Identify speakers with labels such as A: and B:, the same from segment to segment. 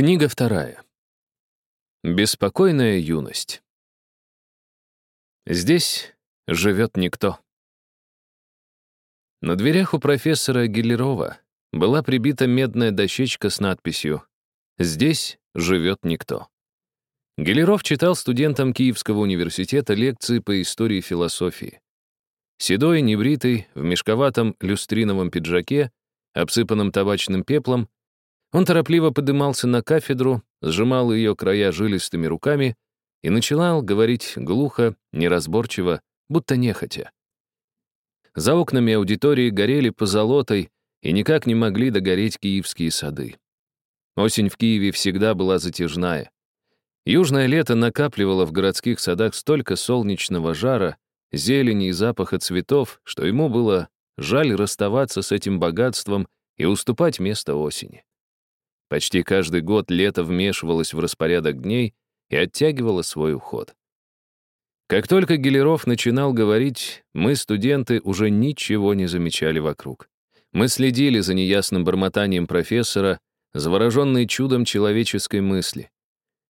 A: Книга вторая. Беспокойная юность. Здесь живет никто. На дверях у профессора Гелерова была прибита медная дощечка с надписью «Здесь живет никто». Гелеров читал студентам Киевского университета лекции по истории философии. Седой, небритый, в мешковатом люстриновом пиджаке, обсыпанном табачным пеплом, он торопливо подымался на кафедру, сжимал ее края жилистыми руками и начинал говорить глухо, неразборчиво, будто нехотя. За окнами аудитории горели позолотой и никак не могли догореть киевские сады. Осень в Киеве всегда была затяжная. Южное лето накапливало в городских садах столько солнечного жара, зелени и запаха цветов, что ему было жаль расставаться с этим богатством и уступать место осени. Почти каждый год лето вмешивалось в распорядок дней и оттягивало свой уход. Как только Гелеров начинал говорить, мы, студенты, уже ничего не замечали вокруг. Мы следили за неясным бормотанием профессора, завороженные чудом человеческой мысли.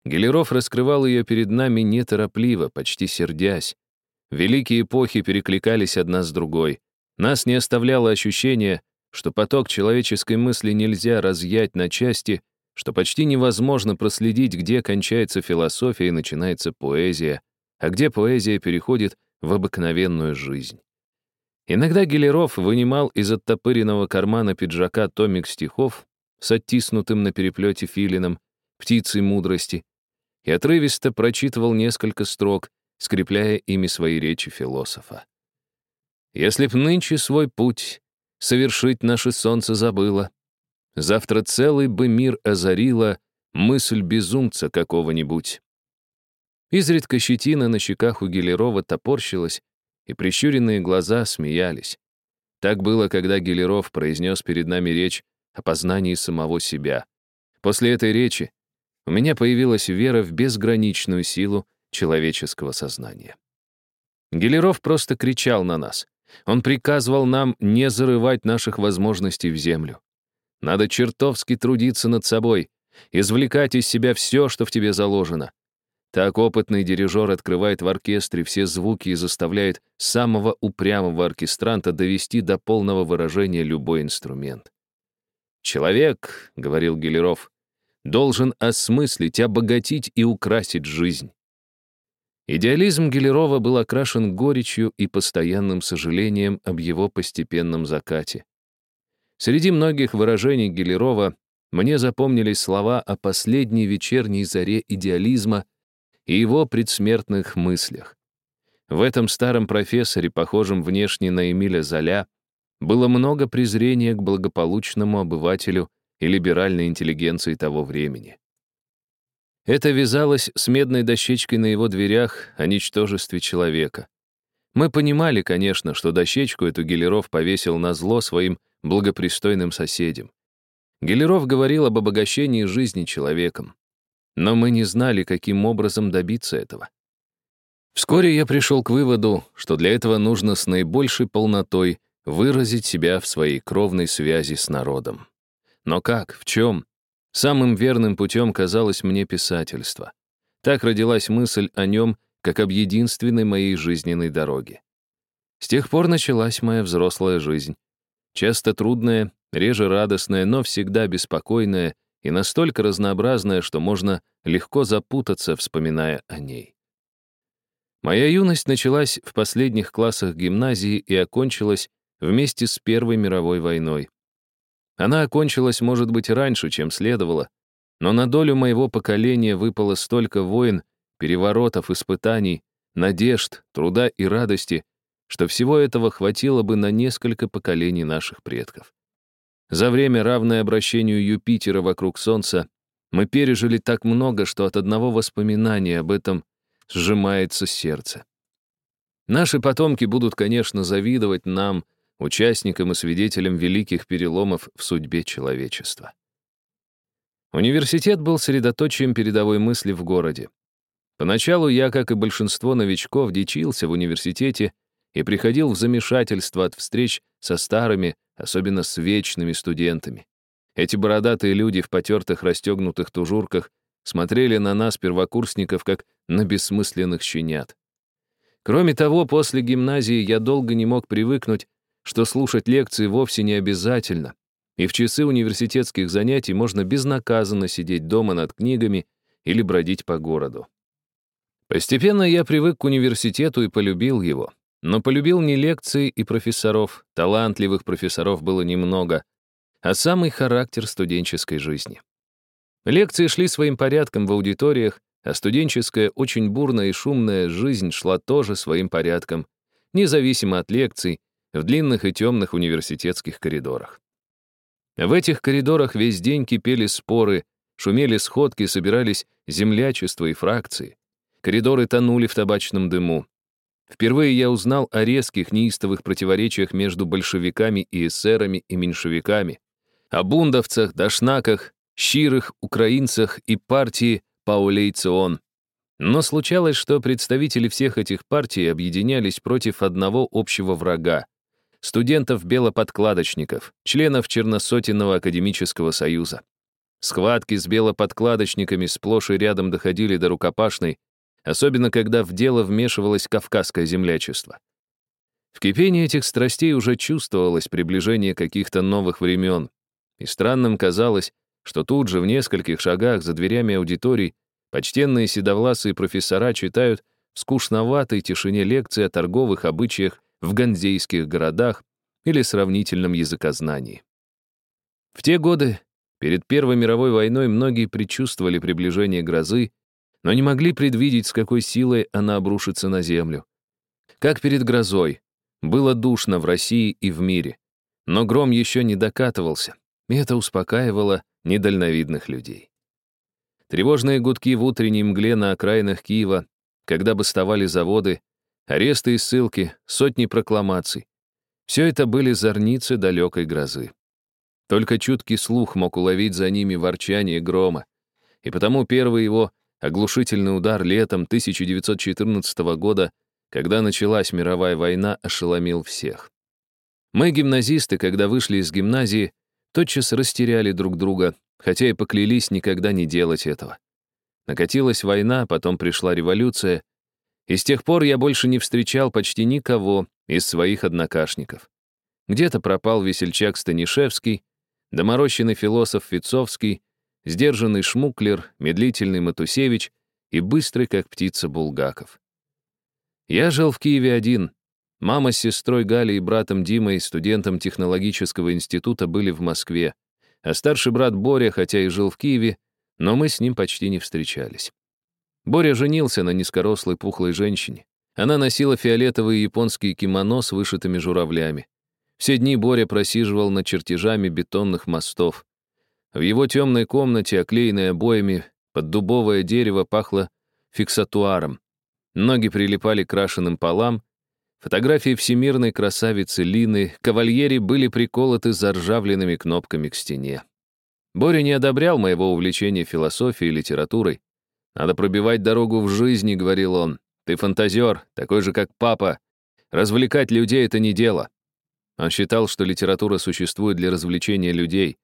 A: Гелеров раскрывал ее перед нами неторопливо, почти сердясь. Великие эпохи перекликались одна с другой. Нас не оставляло ощущение, что поток человеческой мысли нельзя разъять на части, что почти невозможно проследить, где кончается философия и начинается поэзия, а где поэзия переходит в обыкновенную жизнь. Иногда Гелеров вынимал из оттопыренного кармана пиджака томик стихов с оттиснутым на переплете филином, птицей мудрости, и отрывисто прочитывал несколько строк, скрепляя ими свои речи философа. «Если б нынче свой путь совершить наше солнце забыло. Завтра целый бы мир озарила мысль безумца какого-нибудь. Изредка щетина на щеках у Гелерова топорщилась, и прищуренные глаза смеялись. Так было, когда Гелеров произнес перед нами речь о познании самого себя. После этой речи у меня появилась вера в безграничную силу человеческого сознания. Гелеров просто кричал на нас — он приказывал нам не зарывать наших возможностей в землю. Надо чертовски трудиться над собой, извлекать из себя все, что в тебе заложено. Так опытный дирижер открывает в оркестре все звуки и заставляет самого упрямого оркестранта довести до полного выражения любой инструмент. «Человек», — говорил Гелеров, — «должен осмыслить, обогатить и украсить жизнь. Идеализм Гелерова был окрашен горечью и постоянным сожалением об его постепенном закате. Среди многих выражений Гелерова мне запомнились слова о последней вечерней заре идеализма и его предсмертных мыслях. В этом старом профессоре, похожем внешне на Эмиля Золя, было много презрения к благополучному обывателю и либеральной интеллигенции того времени. Это вязалось с медной дощечкой на его дверях о ничтожестве человека. Мы понимали, конечно, что дощечку эту Гелеров повесил на зло своим благопристойным соседям. Гелеров говорил об обогащении жизни человеком. Но мы не знали, каким образом добиться этого. Вскоре я пришел к выводу, что для этого нужно с наибольшей полнотой выразить себя в своей кровной связи с народом. Но как, в чем? Самым верным путем казалось мне писательство. Так родилась мысль о нем, как об единственной моей жизненной дороге. С тех пор началась моя взрослая жизнь. Часто трудная, реже радостная, но всегда беспокойная и настолько разнообразная, что можно легко запутаться, вспоминая о ней. Моя юность началась в последних классах гимназии и окончилась вместе с Первой мировой войной. Она окончилась, может быть, раньше, чем следовало, но на долю моего поколения выпало столько войн, переворотов, испытаний, надежд, труда и радости, что всего этого хватило бы на несколько поколений наших предков. За время, равное обращению Юпитера вокруг Солнца, мы пережили так много, что от одного воспоминания об этом сжимается сердце. Наши потомки будут, конечно, завидовать нам — участником и свидетелем великих переломов в судьбе человечества. Университет был средоточием передовой мысли в городе. Поначалу я, как и большинство новичков, дичился в университете и приходил в замешательство от встреч со старыми, особенно с вечными студентами. Эти бородатые люди в потертых расстегнутых тужурках смотрели на нас, первокурсников, как на бессмысленных щенят. Кроме того, после гимназии я долго не мог привыкнуть, что слушать лекции вовсе не обязательно, и в часы университетских занятий можно безнаказанно сидеть дома над книгами или бродить по городу. Постепенно я привык к университету и полюбил его. Но полюбил не лекции и профессоров, талантливых профессоров было немного, а самый характер студенческой жизни. Лекции шли своим порядком в аудиториях, а студенческая, очень бурная и шумная жизнь шла тоже своим порядком, независимо от лекций, в длинных и темных университетских коридорах. В этих коридорах весь день кипели споры, шумели сходки, собирались землячества и фракции. Коридоры тонули в табачном дыму. Впервые я узнал о резких, неистовых противоречиях между большевиками и эсерами и меньшевиками, о бундовцах, дашнаках, щирых, украинцах и партии Паулейцион. Но случалось, что представители всех этих партий объединялись против одного общего врага студентов-белоподкладочников, членов Черносотенного академического союза. Схватки с белоподкладочниками сплошь и рядом доходили до рукопашной, особенно когда в дело вмешивалось кавказское землячество. В кипении этих страстей уже чувствовалось приближение каких-то новых времен, и странным казалось, что тут же в нескольких шагах за дверями аудиторий почтенные седовласые профессора читают в скучноватой тишине лекции о торговых обычаях в ганзейских городах или сравнительном языкознании. В те годы, перед Первой мировой войной, многие предчувствовали приближение грозы, но не могли предвидеть, с какой силой она обрушится на землю. Как перед грозой, было душно в России и в мире, но гром еще не докатывался, и это успокаивало недальновидных людей. Тревожные гудки в утренней мгле на окраинах Киева, когда бастовали заводы, Аресты и ссылки, сотни прокламаций. Все это были зорницы далекой грозы. Только чуткий слух мог уловить за ними ворчание грома. И потому первый его оглушительный удар летом 1914 года, когда началась мировая война, ошеломил всех. Мы, гимназисты, когда вышли из гимназии, тотчас растеряли друг друга, хотя и поклялись никогда не делать этого. Накатилась война, потом пришла революция, и с тех пор я больше не встречал почти никого из своих однокашников. Где-то пропал весельчак Станишевский, доморощенный философ Фицовский, сдержанный Шмуклер, медлительный Матусевич и быстрый, как птица, Булгаков. Я жил в Киеве один. Мама с сестрой Галей и братом Димой, студентом технологического института, были в Москве, а старший брат Боря, хотя и жил в Киеве, но мы с ним почти не встречались. Боря женился на низкорослой пухлой женщине. Она носила фиолетовые японские кимоно с вышитыми журавлями. Все дни Боря просиживал над чертежами бетонных мостов. В его темной комнате, оклеенной обоями, под дубовое дерево пахло фиксатуаром. Ноги прилипали к крашеным полам. Фотографии всемирной красавицы Лины кавальери были приколоты заржавленными кнопками к стене. Боря не одобрял моего увлечения философией и литературой. «Надо пробивать дорогу в жизни», — говорил он. «Ты фантазер, такой же, как папа. Развлекать людей — это не дело». Он считал, что литература существует для развлечения людей.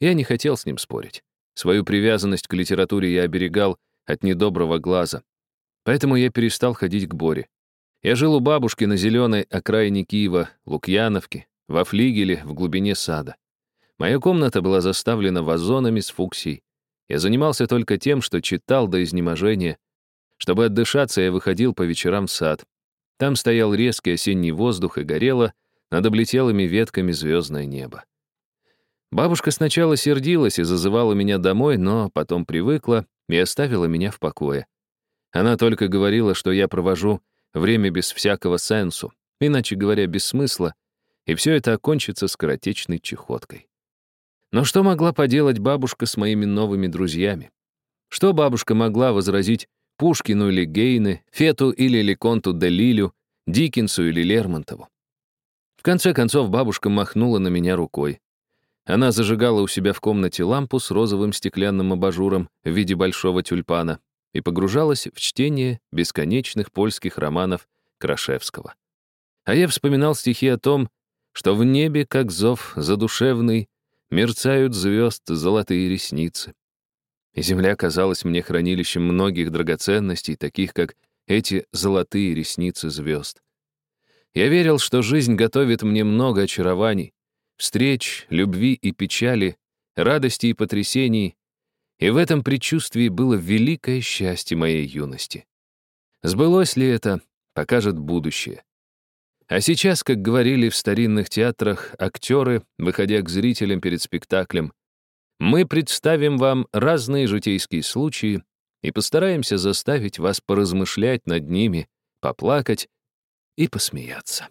A: Я не хотел с ним спорить. Свою привязанность к литературе я оберегал от недоброго глаза. Поэтому я перестал ходить к Боре. Я жил у бабушки на зеленой окраине Киева, Лукьяновке, во флигеле в глубине сада. Моя комната была заставлена вазонами с фуксией. Я занимался только тем, что читал до изнеможения. Чтобы отдышаться, я выходил по вечерам в сад. Там стоял резкий осенний воздух и горело над облетелыми ветками звездное небо. Бабушка сначала сердилась и зазывала меня домой, но потом привыкла и оставила меня в покое. Она только говорила, что я провожу время без всякого сенсу, иначе говоря, без смысла, и все это окончится скоротечной чехоткой. Но что могла поделать бабушка с моими новыми друзьями? Что бабушка могла возразить Пушкину или Гейне, Фету или Леконту де Лилю, Диккенсу или Лермонтову? В конце концов бабушка махнула на меня рукой. Она зажигала у себя в комнате лампу с розовым стеклянным абажуром в виде большого тюльпана и погружалась в чтение бесконечных польских романов Крашевского. А я вспоминал стихи о том, что в небе, как зов задушевный, мерцают звезд золотые ресницы. И земля казалась мне хранилищем многих драгоценностей, таких как эти золотые ресницы звезд. Я верил, что жизнь готовит мне много очарований, встреч, любви и печали, радости и потрясений, и в этом предчувствии было великое счастье моей юности. Сбылось ли это, покажет будущее. А сейчас, как говорили в старинных театрах актеры, выходя к зрителям перед спектаклем, мы представим вам разные житейские случаи и постараемся заставить вас поразмышлять над ними, поплакать и посмеяться.